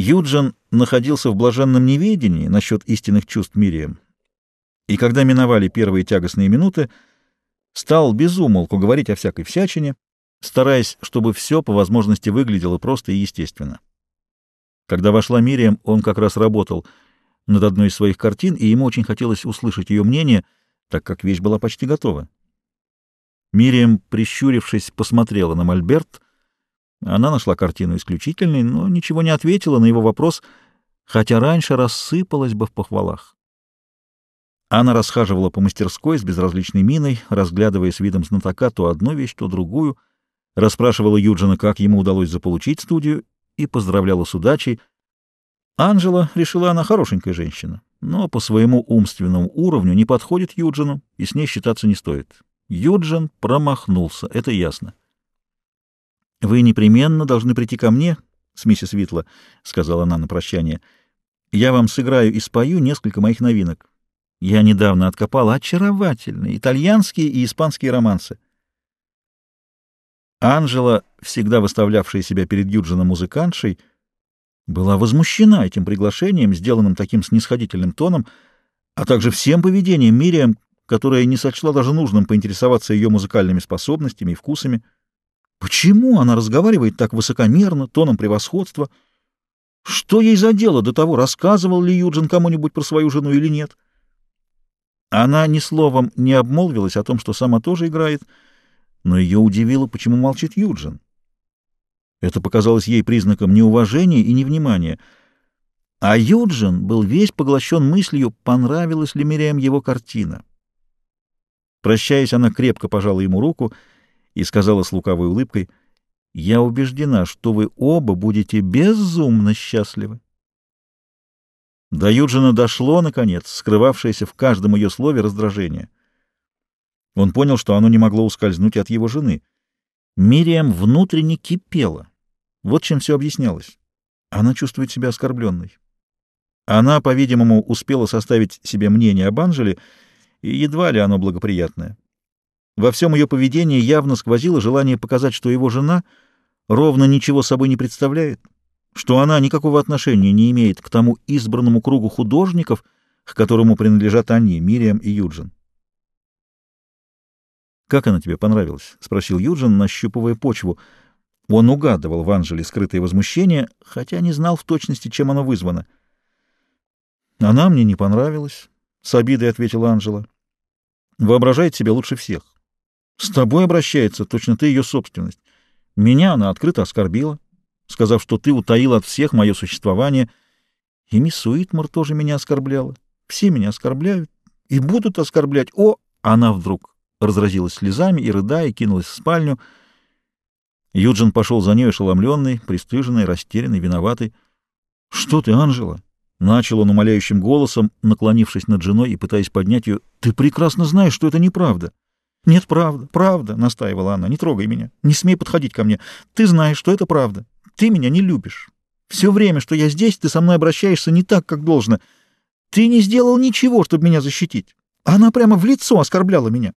Юджин находился в блаженном неведении насчет истинных чувств Мирием, и когда миновали первые тягостные минуты, стал безумолку говорить о всякой всячине, стараясь, чтобы все по возможности выглядело просто и естественно. Когда вошла Мирием, он как раз работал над одной из своих картин, и ему очень хотелось услышать ее мнение, так как вещь была почти готова. Мирием, прищурившись, посмотрела на Мольберт — она нашла картину исключительной, но ничего не ответила на его вопрос, хотя раньше рассыпалась бы в похвалах. Она расхаживала по мастерской с безразличной миной, разглядывая с видом знатока то одну вещь, то другую, расспрашивала Юджина, как ему удалось заполучить студию, и поздравляла с удачей. Анжела, решила она, хорошенькая женщина, но по своему умственному уровню не подходит Юджину, и с ней считаться не стоит. Юджин промахнулся, это ясно. — Вы непременно должны прийти ко мне, с миссис Витла, — сказала она на прощание. — Я вам сыграю и спою несколько моих новинок. Я недавно откопала очаровательные итальянские и испанские романсы. Анжела, всегда выставлявшая себя перед Юджином музыкантшей, была возмущена этим приглашением, сделанным таким снисходительным тоном, а также всем поведением Мириам, которая не сочла даже нужным поинтересоваться ее музыкальными способностями и вкусами. Почему она разговаривает так высокомерно, тоном превосходства? Что ей за дело до того, рассказывал ли Юджин кому-нибудь про свою жену или нет? Она ни словом не обмолвилась о том, что сама тоже играет, но ее удивило, почему молчит Юджин. Это показалось ей признаком неуважения и невнимания. А Юджин был весь поглощен мыслью, понравилась ли Мириам его картина. Прощаясь, она крепко пожала ему руку — сказала с лукавой улыбкой, «Я убеждена, что вы оба будете безумно счастливы». До Юджина дошло, наконец, скрывавшееся в каждом ее слове раздражение. Он понял, что оно не могло ускользнуть от его жены. Мириам внутренне кипела. Вот чем все объяснялось. Она чувствует себя оскорбленной. Она, по-видимому, успела составить себе мнение об Анжеле, и едва ли оно благоприятное. Во всем ее поведении явно сквозило желание показать, что его жена ровно ничего собой не представляет, что она никакого отношения не имеет к тому избранному кругу художников, к которому принадлежат они, Мириам и Юджин. «Как она тебе понравилась?» — спросил Юджин, нащупывая почву. Он угадывал в Анжеле скрытое возмущение, хотя не знал в точности, чем оно вызвано. «Она мне не понравилась», — с обидой ответила Анжела. «Воображает себя лучше всех. С тобой обращается, точно ты ее собственность. Меня она открыто оскорбила, сказав, что ты утаил от всех мое существование. И мисс Уитмор тоже меня оскорбляла. Все меня оскорбляют и будут оскорблять. О, она вдруг разразилась слезами и, рыдая, кинулась в спальню. Юджин пошел за ней ошеломленный, пристыженный, растерянный, виноватый. — Что ты, Анжела? — начал он умоляющим голосом, наклонившись над женой и пытаясь поднять ее. — Ты прекрасно знаешь, что это неправда. — «Нет, правда, правда», — настаивала она, — «не трогай меня, не смей подходить ко мне. Ты знаешь, что это правда. Ты меня не любишь. Все время, что я здесь, ты со мной обращаешься не так, как должно. Ты не сделал ничего, чтобы меня защитить. Она прямо в лицо оскорбляла меня.